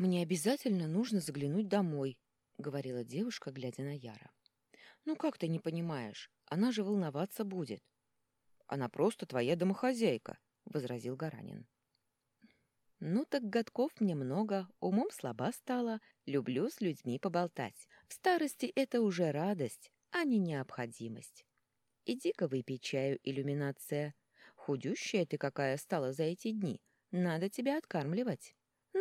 «Мне обязательно нужно заглянуть домой», — говорила девушка, глядя на Яра. «Ну как ты не понимаешь? Она же волноваться будет». «Она просто твоя домохозяйка», — возразил Гаранин. «Ну так годков мне много, умом слаба стала, люблю с людьми поболтать. В старости это уже радость, а не необходимость. Иди-ка выпей чаю, иллюминация. Худющая ты какая стала за эти дни, надо тебя откармливать».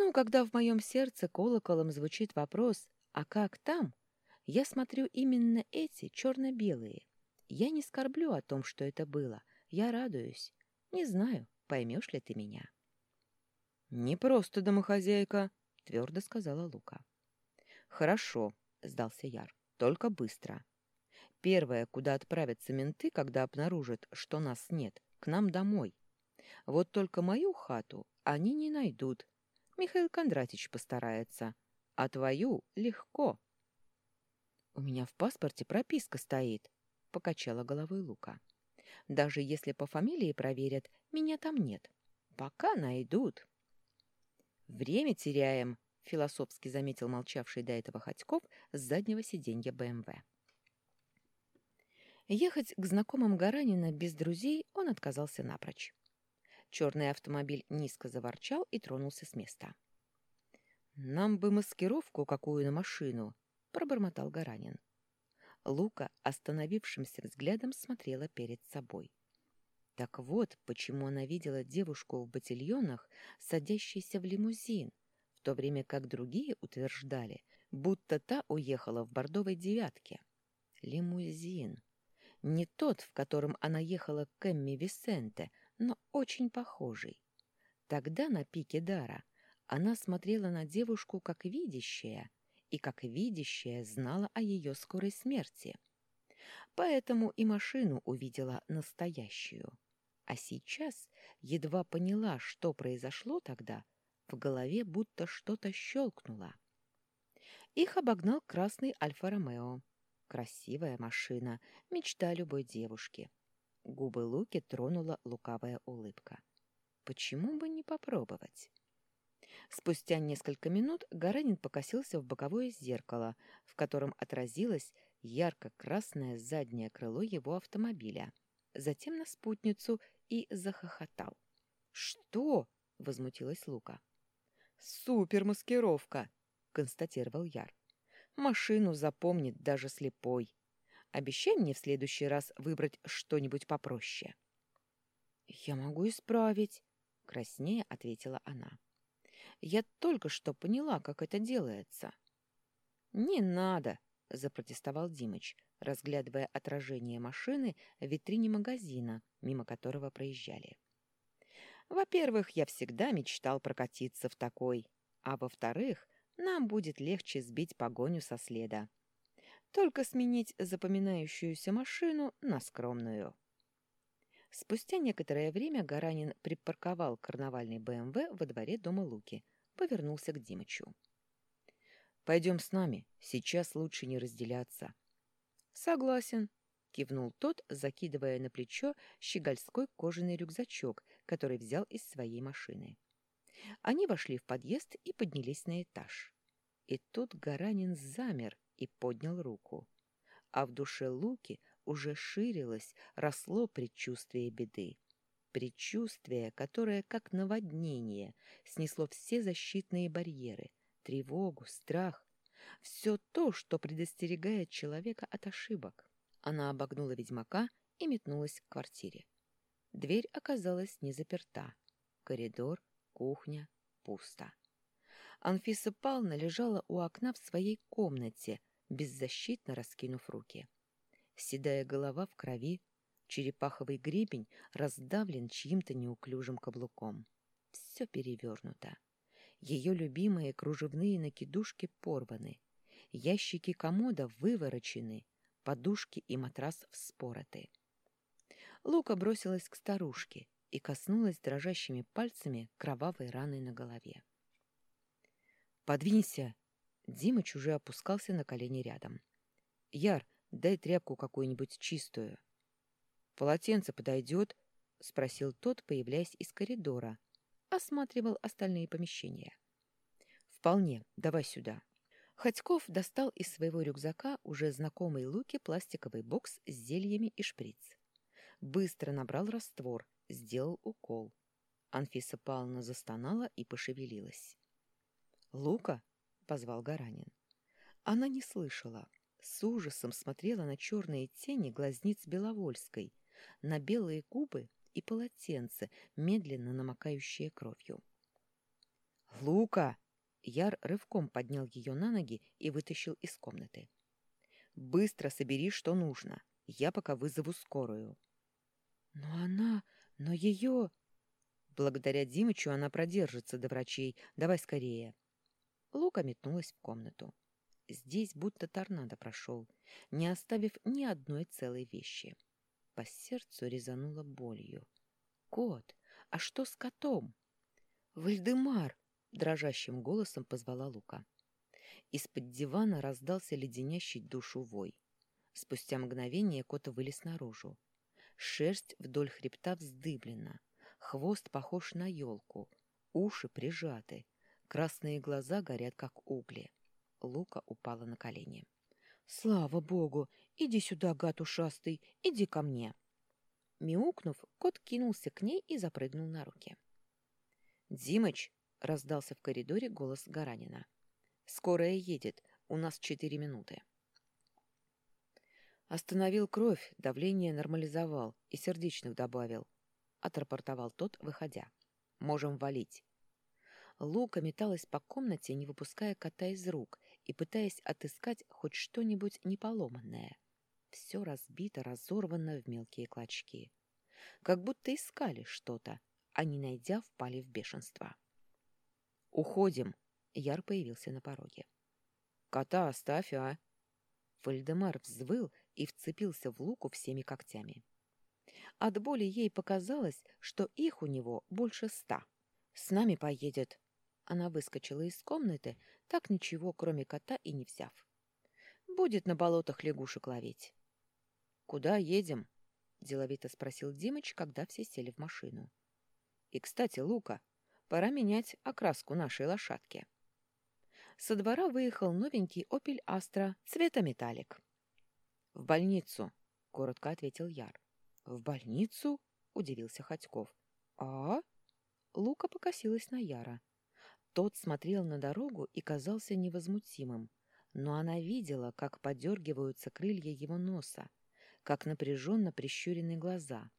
Ну, когда в моем сердце колоколом звучит вопрос «А как там?», я смотрю именно эти черно-белые. Я не скорблю о том, что это было. Я радуюсь. Не знаю, поймешь ли ты меня. «Не просто домохозяйка», — твердо сказала Лука. «Хорошо», — сдался Яр, — «только быстро. Первое, куда отправятся менты, когда обнаружат, что нас нет, к нам домой. Вот только мою хату они не найдут, Михаил Кондратич постарается. А твою легко. — У меня в паспорте прописка стоит, — покачала головой Лука. — Даже если по фамилии проверят, меня там нет. Пока найдут. — Время теряем, — философски заметил молчавший до этого Ходьков с заднего сиденья БМВ. Ехать к знакомым Гаранина без друзей он отказался напрочь. Черный автомобиль низко заворчал и тронулся с места. «Нам бы маскировку какую на машину», — пробормотал Гаранин. Лука остановившимся взглядом смотрела перед собой. Так вот, почему она видела девушку в ботильонах, садящейся в лимузин, в то время как другие утверждали, будто та уехала в бордовой девятке. Лимузин. Не тот, в котором она ехала к Эмми Висенте, но очень похожий. Тогда на пике дара она смотрела на девушку как видящая, и как видящая знала о ее скорой смерти. Поэтому и машину увидела настоящую. А сейчас едва поняла, что произошло тогда, в голове будто что-то щелкнуло. Их обогнал красный Альфа-Ромео. Красивая машина, мечта любой девушки. Губы Луки тронула лукавая улыбка. Почему бы не попробовать? Спустя несколько минут Гаранин покосился в боковое зеркало, в котором отразилось ярко-красное заднее крыло его автомобиля, затем на спутницу и захохотал. «Что?» — возмутилась Лука. «Супер маскировка!» — констатировал Яр. «Машину запомнит даже слепой. Обещай мне в следующий раз выбрать что-нибудь попроще. Я могу исправить, краснее ответила она. Я только что поняла, как это делается. Не надо, запротестовал Димыч, разглядывая отражение машины в витрине магазина, мимо которого проезжали. Во-первых, я всегда мечтал прокатиться в такой, а во-вторых, нам будет легче сбить погоню со следа. Только сменить запоминающуюся машину на скромную. Спустя некоторое время Гаранин припарковал карнавальный БМВ во дворе дома Луки, повернулся к Димычу. «Пойдем с нами, сейчас лучше не разделяться». «Согласен», — кивнул тот, закидывая на плечо щегольской кожаный рюкзачок, который взял из своей машины. Они вошли в подъезд и поднялись на этаж. И тут Гаранин замер, и поднял руку. А в душе Луки уже ширилось, росло предчувствие беды. Предчувствие, которое, как наводнение, снесло все защитные барьеры, тревогу, страх, все то, что предостерегает человека от ошибок. Она обогнула ведьмака и метнулась к квартире. Дверь оказалась не заперта. Коридор, кухня, пусто. Анфиса Павловна лежала у окна в своей комнате, беззащитно раскинув руки. Седая голова в крови, черепаховый гребень раздавлен чьим-то неуклюжим каблуком. Все перевернуто. Ее любимые кружевные накидушки порваны, ящики комода выворочены, подушки и матрас вспороты. Лука бросилась к старушке и коснулась дрожащими пальцами кровавой раны на голове. «Подвинься!» Димыч уже опускался на колени рядом. «Яр, дай тряпку какую-нибудь чистую». «Полотенце подойдет?» — спросил тот, появляясь из коридора. Осматривал остальные помещения. «Вполне. Давай сюда». Ходьков достал из своего рюкзака уже знакомый Луке пластиковый бокс с зельями и шприц. Быстро набрал раствор, сделал укол. Анфиса Павловна застонала и пошевелилась. «Лука!» — позвал Гаранин. Она не слышала. С ужасом смотрела на черные тени глазниц Беловольской, на белые губы и полотенце, медленно намокающее кровью. «Лука!» Яр рывком поднял ее на ноги и вытащил из комнаты. «Быстро собери, что нужно. Я пока вызову скорую». «Но она... Но ее...» «Благодаря Димычу она продержится до врачей. Давай скорее». Лука метнулась в комнату. Здесь будто торнадо прошел, не оставив ни одной целой вещи. По сердцу резануло болью. «Кот! А что с котом?» «Вальдемар!» — дрожащим голосом позвала Лука. Из-под дивана раздался леденящий душу вой. Спустя мгновение кот вылез наружу. Шерсть вдоль хребта вздыблена, хвост похож на елку, уши прижаты, красные глаза горят, как угли. Лука упала на колени. «Слава богу! Иди сюда, гад ушастый! Иди ко мне!» Мяукнув, кот кинулся к ней и запрыгнул на руки. «Димыч!» — раздался в коридоре голос Гаранина. «Скорая едет. У нас четыре минуты». «Остановил кровь, давление нормализовал и сердечных добавил», — отрапортовал тот, выходя. «Можем валить». Лука металась по комнате, не выпуская кота из рук и пытаясь отыскать хоть что-нибудь неполоманное. Все разбито, разорвано в мелкие клочки. Как будто искали что-то, а не найдя, впали в бешенство. «Уходим!» — Яр появился на пороге. «Кота оставь, а!» Вальдемар взвыл и вцепился в луку всеми когтями. От боли ей показалось, что их у него больше ста. «С нами поедет!» Она выскочила из комнаты, так ничего, кроме кота, и не взяв. «Будет на болотах лягушек ловить». «Куда едем?» — деловито спросил Димыч, когда все сели в машину. «И, кстати, Лука, пора менять окраску нашей лошадки». Со двора выехал новенький «Опель Астра» цвета металлик. «В больницу», — коротко ответил Яр. «В больницу?» — удивился Ходьков. «А?» Лука покосилась на Яра. Тот смотрел на дорогу и казался невозмутимым, но она видела, как подергиваются крылья его носа, как напряженно прищурены глаза.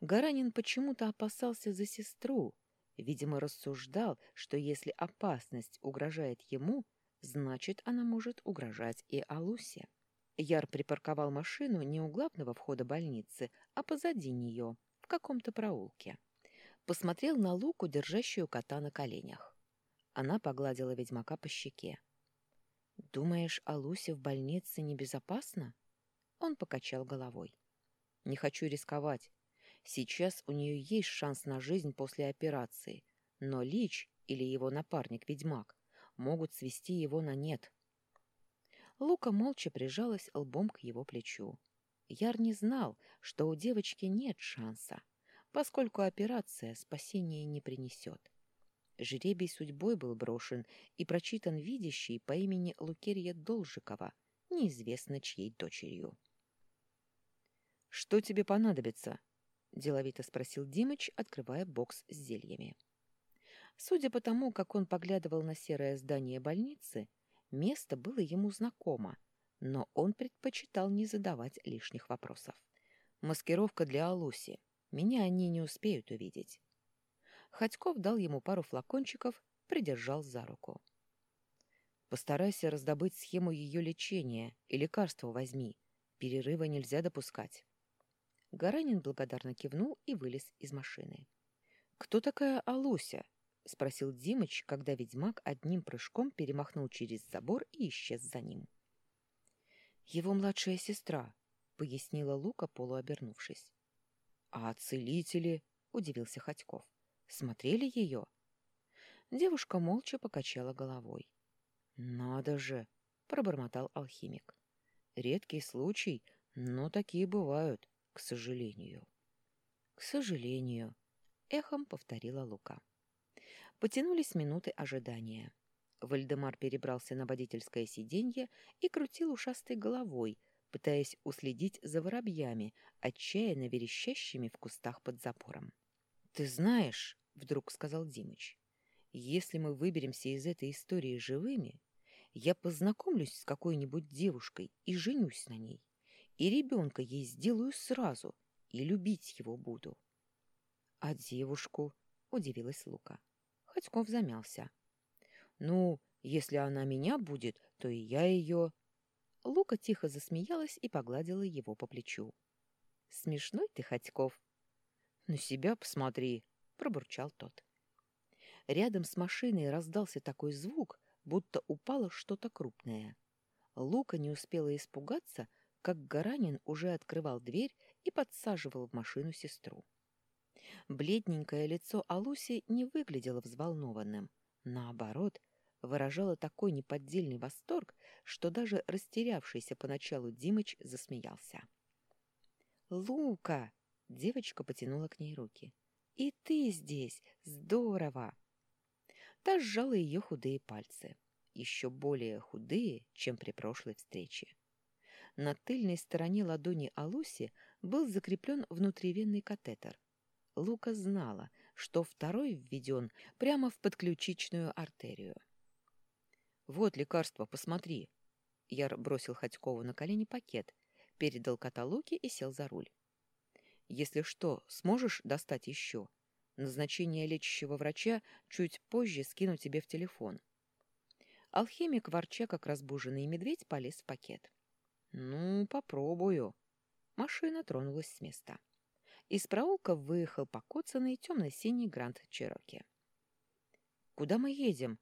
Гаранин почему-то опасался за сестру, видимо, рассуждал, что если опасность угрожает ему, значит, она может угрожать и Алусе. Яр припарковал машину не у главного входа больницы, а позади нее, в каком-то проулке. Посмотрел на Луку, держащую кота на коленях. Она погладила ведьмака по щеке. «Думаешь, Алусе в больнице небезопасно?» Он покачал головой. «Не хочу рисковать. Сейчас у нее есть шанс на жизнь после операции, но Лич или его напарник-ведьмак могут свести его на нет». Лука молча прижалась лбом к его плечу. Яр не знал, что у девочки нет шанса, поскольку операция спасения не принесет. Жребий судьбой был брошен и прочитан видящий по имени Лукерья Должикова, неизвестно чьей дочерью. «Что тебе понадобится?» — деловито спросил Димыч, открывая бокс с зельями. Судя по тому, как он поглядывал на серое здание больницы, место было ему знакомо, но он предпочитал не задавать лишних вопросов. «Маскировка для Алуси. Меня они не успеют увидеть». Ходьков дал ему пару флакончиков, придержал за руку. «Постарайся раздобыть схему ее лечения и лекарство возьми. Перерыва нельзя допускать». Гаранин благодарно кивнул и вылез из машины. «Кто такая Алуся?» — спросил Димыч, когда ведьмак одним прыжком перемахнул через забор и исчез за ним. «Его младшая сестра», — пояснила Лука, полуобернувшись. «А целители?» — удивился Ходьков. Смотрели ее?» Девушка молча покачала головой. «Надо же!» — пробормотал алхимик. «Редкий случай, но такие бывают, к сожалению». «К сожалению», — эхом повторила Лука. Потянулись минуты ожидания. Вальдемар перебрался на водительское сиденье и крутил ушастой головой, пытаясь уследить за воробьями, отчаянно верещащими в кустах под запором. «Ты знаешь», — вдруг сказал Димыч, — «если мы выберемся из этой истории живыми, я познакомлюсь с какой-нибудь девушкой и женюсь на ней, и ребенка ей сделаю сразу, и любить его буду». «А девушку?» — удивилась Лука. Ходьков замялся. «Ну, если она меня будет, то и я ее...» Лука тихо засмеялась и погладила его по плечу. «Смешной ты, Ходьков!» «На себя посмотри!» — пробурчал тот. Рядом с машиной раздался такой звук, будто упало что-то крупное. Лука не успела испугаться, как Гаранин уже открывал дверь и подсаживал в машину сестру. Бледненькое лицо Алуси не выглядело взволнованным. Наоборот, выражало такой неподдельный восторг, что даже растерявшийся поначалу Димыч засмеялся. «Лука!» — девочка потянула к ней руки. «И ты здесь! Здорово!» Та сжала ее худые пальцы, еще более худые, чем при прошлой встрече. На тыльной стороне ладони Алуси был закреплен внутривенный катетер. Лука знала, что второй введен прямо в подключичную артерию. «Вот лекарство, посмотри!» Яр бросил Ходькову на колени пакет, передал каталоги и сел за руль. «Если что, сможешь достать еще? Назначение лечащего врача чуть позже скину тебе в телефон». Алхимик, ворча, как разбуженный медведь, полез в пакет. «Ну, попробую». Машина тронулась с места. Из проулка выехал покоцанный темно-синий Гранд Чероки. «Куда мы едем?»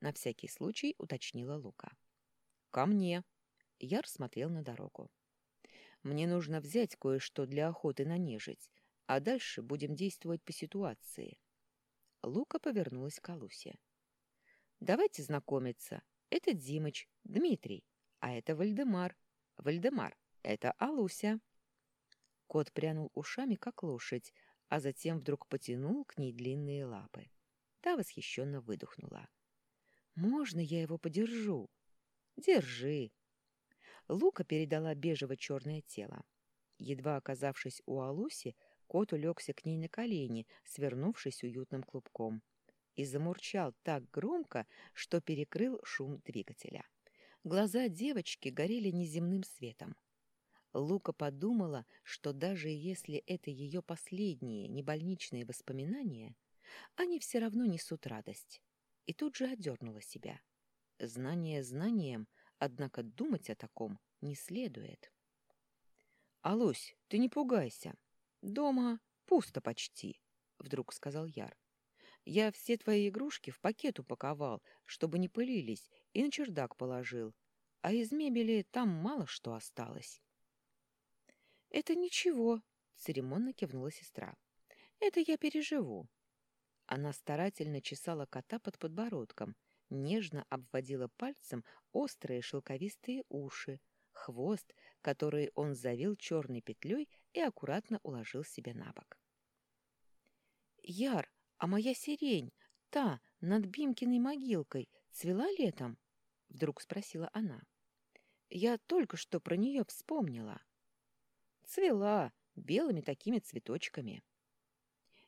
На всякий случай уточнила Лука. «Ко мне». Яр смотрел на дорогу. «Мне нужно взять кое-что для охоты на нежить, а дальше будем действовать по ситуации». Лука повернулась к Алусе. «Давайте знакомиться. Это Димыч, Дмитрий, а это Вальдемар. Вальдемар, это Алуся». Кот прянул ушами, как лошадь, а затем вдруг потянул к ней длинные лапы. Та восхищенно выдохнула. Можно я его подержу? Держи. Лука передала бежево-черное тело. Едва оказавшись у Алуси, кот улегся к ней на колени, свернувшись уютным клубком, и замурчал так громко, что перекрыл шум двигателя. Глаза девочки горели неземным светом. Лука подумала, что даже если это ее последние небольничные воспоминания, они все равно несут радость и тут же одернула себя. Знание знанием, однако думать о таком не следует. — Алось, ты не пугайся. Дома пусто почти, — вдруг сказал Яр. — Я все твои игрушки в пакет упаковал, чтобы не пылились, и на чердак положил. А из мебели там мало что осталось. — Это ничего, — церемонно кивнула сестра. — Это я переживу. Она старательно чесала кота под подбородком, нежно обводила пальцем острые шелковистые уши, хвост, который он завил черной петлей и аккуратно уложил себе на бок. «Яр, а моя сирень, та, над Бимкиной могилкой, цвела летом?» — вдруг спросила она. «Я только что про нее вспомнила». «Цвела, белыми такими цветочками».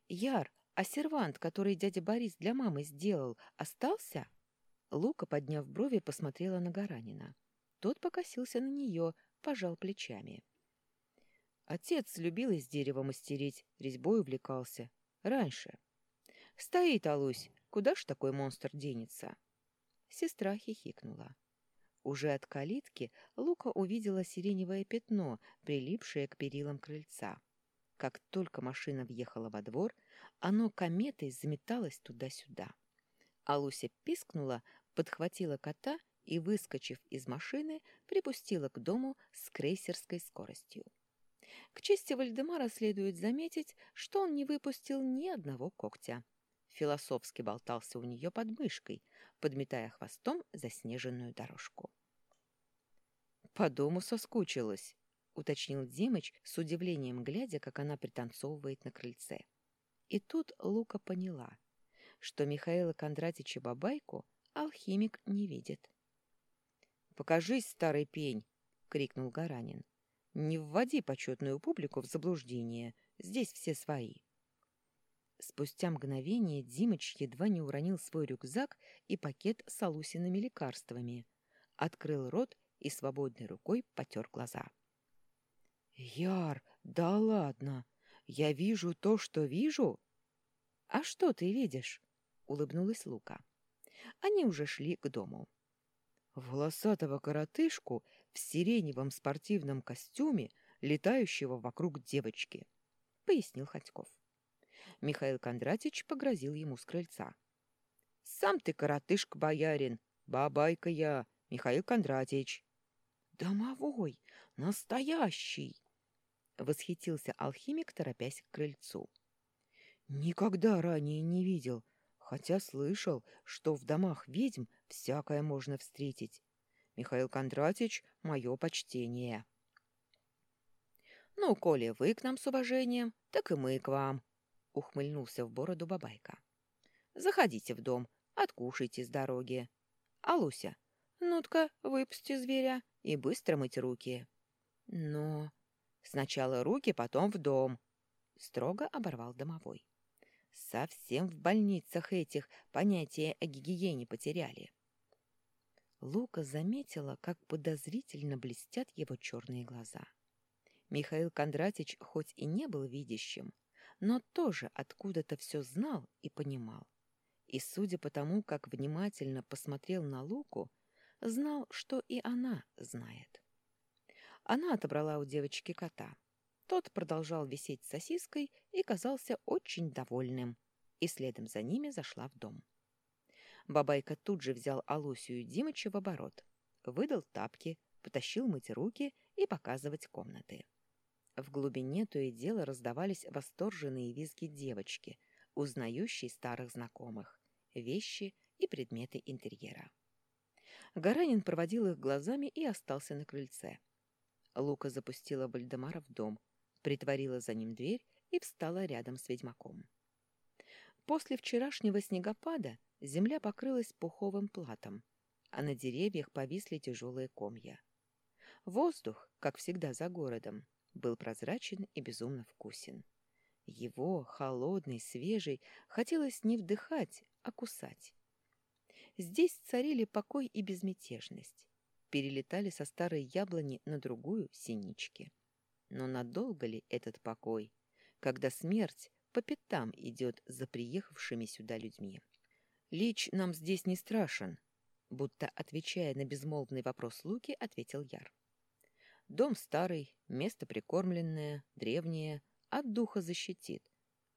«Яр, а сервант, который дядя Борис для мамы сделал, остался? Лука, подняв брови, посмотрела на Гаранина. Тот покосился на нее, пожал плечами. Отец любил из дерева мастерить, резьбой увлекался. Раньше. Стоит, Алусь, куда ж такой монстр денется? Сестра хихикнула. Уже от калитки Лука увидела сиреневое пятно, прилипшее к перилам крыльца. Как только машина въехала во двор, оно кометой заметалось туда-сюда. А Луся пискнула, подхватила кота и, выскочив из машины, припустила к дому с крейсерской скоростью. К чести Вальдемара следует заметить, что он не выпустил ни одного когтя. Философски болтался у нее под мышкой, подметая хвостом заснеженную дорожку. «По дому соскучилась», уточнил Димыч с удивлением, глядя, как она пританцовывает на крыльце. И тут Лука поняла, что Михаила Кондратича Бабайку алхимик не видит. «Покажись, старый пень!» — крикнул Гаранин. «Не вводи почетную публику в заблуждение. Здесь все свои». Спустя мгновение Димыч едва не уронил свой рюкзак и пакет с алусиными лекарствами, открыл рот и свободной рукой потер глаза. «Яр, да ладно! Я вижу то, что вижу!» «А что ты видишь?» — улыбнулась Лука. Они уже шли к дому. «Волосатого коротышку в сиреневом спортивном костюме, летающего вокруг девочки», — пояснил Ходьков. Михаил Кондратич погрозил ему с крыльца. «Сам ты коротышка, боярин! Бабайка я, Михаил Кондратич!» «Домовой! Настоящий!» — восхитился алхимик, торопясь к крыльцу. «Никогда ранее не видел, хотя слышал, что в домах ведьм всякое можно встретить. Михаил Кондратич, мое почтение!» «Ну, коли вы к нам с уважением, так и мы к вам!» — ухмыльнулся в бороду бабайка. «Заходите в дом, откушайте с дороги. Алуся, ну-ка, выпусти зверя и быстро мыть руки». «Но...» «Сначала руки, потом в дом», — строго оборвал домовой. «Совсем в больницах этих понятия о гигиене потеряли». Лука заметила, как подозрительно блестят его черные глаза. Михаил Кондратич хоть и не был видящим, но тоже откуда-то все знал и понимал. И, судя по тому, как внимательно посмотрел на Луку, знал, что и она знает. Она отобрала у девочки кота. Тот продолжал висеть сосиской и казался очень довольным, и следом за ними зашла в дом. Бабайка тут же взял Алусию Димыча в оборот, выдал тапки, потащил мыть руки и показывать комнаты. В глубине то и дело раздавались восторженные визги девочки, узнающей старых знакомых, вещи и предметы интерьера. Гаранин проводил их глазами и остался на крыльце. Лука запустила Вальдемара в дом, притворила за ним дверь и встала рядом с ведьмаком. После вчерашнего снегопада земля покрылась пуховым платом, а на деревьях повисли тяжелые комья. Воздух, как всегда за городом, был прозрачен и безумно вкусен. Его, холодный, свежий, хотелось не вдыхать, а кусать. Здесь царили покой и безмятежность. Перелетали со старой яблони на другую синички. Но надолго ли этот покой, когда смерть по пятам идет за приехавшими сюда людьми? «Лич нам здесь не страшен», будто отвечая на безмолвный вопрос Луки, ответил Яр. Дом старый, место прикормленное, древнее, от духа защитит,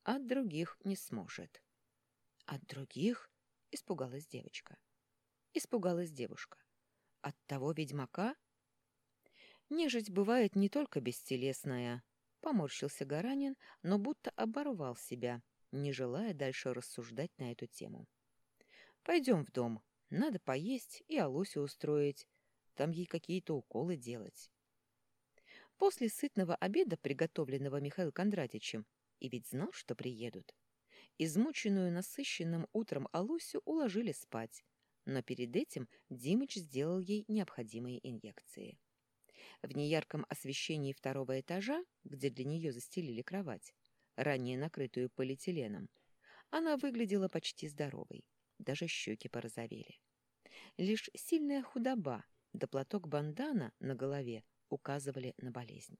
от других не сможет. От других? Испугалась девочка. Испугалась девушка. От того ведьмака? Нежить бывает не только бестелесная. Поморщился Гаранин, но будто оборвал себя, не желая дальше рассуждать на эту тему. Пойдем в дом. Надо поесть и Алусю устроить. Там ей какие-то уколы делать. После сытного обеда, приготовленного Михаилом Кондратичем, и ведь знал, что приедут, измученную насыщенным утром Алусю уложили спать, но перед этим Димыч сделал ей необходимые инъекции. В неярком освещении второго этажа, где для нее застелили кровать, ранее накрытую полиэтиленом, она выглядела почти здоровой, даже щеки порозовели. Лишь сильная худоба да платок бандана на голове указывали на болезнь.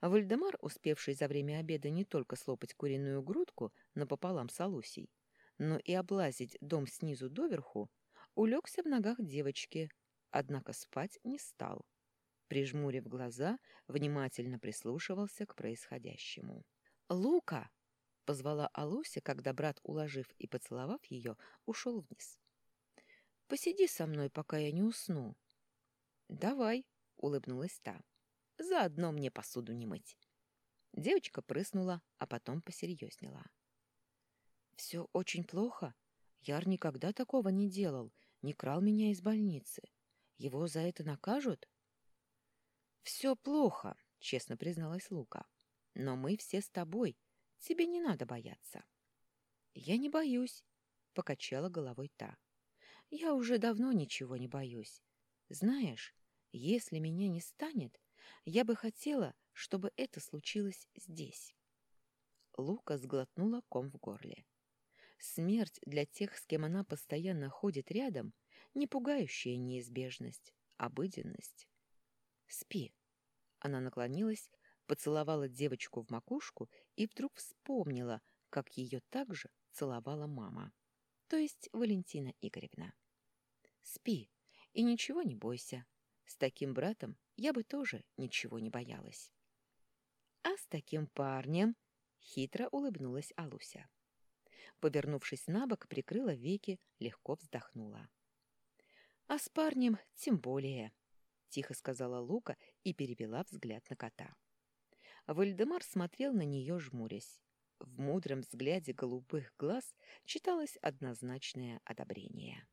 Вальдемар, успевший за время обеда не только слопать куриную грудку напополам с Алусей, но и облазить дом снизу доверху, улегся в ногах девочки, однако спать не стал. Прижмурив глаза, внимательно прислушивался к происходящему. «Лука!» — позвала Алуся, когда брат, уложив и поцеловав ее, ушел вниз. «Посиди со мной, пока я не усну». «Давай», — улыбнулась та. «Заодно мне посуду не мыть». Девочка прыснула, а потом посерьезнела. «Все очень плохо. Яр никогда такого не делал, не крал меня из больницы. Его за это накажут?» «Все плохо», — честно призналась Лука. «Но мы все с тобой. Тебе не надо бояться». «Я не боюсь», — покачала головой та. Я уже давно ничего не боюсь. Знаешь, если меня не станет, я бы хотела, чтобы это случилось здесь. Лука сглотнула ком в горле. Смерть для тех, с кем она постоянно ходит рядом, не пугающая неизбежность, обыденность. «Спи!» Она наклонилась, поцеловала девочку в макушку и вдруг вспомнила, как ее также целовала мама, то есть Валентина Игоревна. «Спи и ничего не бойся. С таким братом я бы тоже ничего не боялась». «А с таким парнем...» — хитро улыбнулась Алуся. Повернувшись на бок, прикрыла веки, легко вздохнула. «А с парнем тем более», — тихо сказала Лука и перевела взгляд на кота. Вальдемар смотрел на нее, жмурясь. В мудром взгляде голубых глаз читалось однозначное одобрение.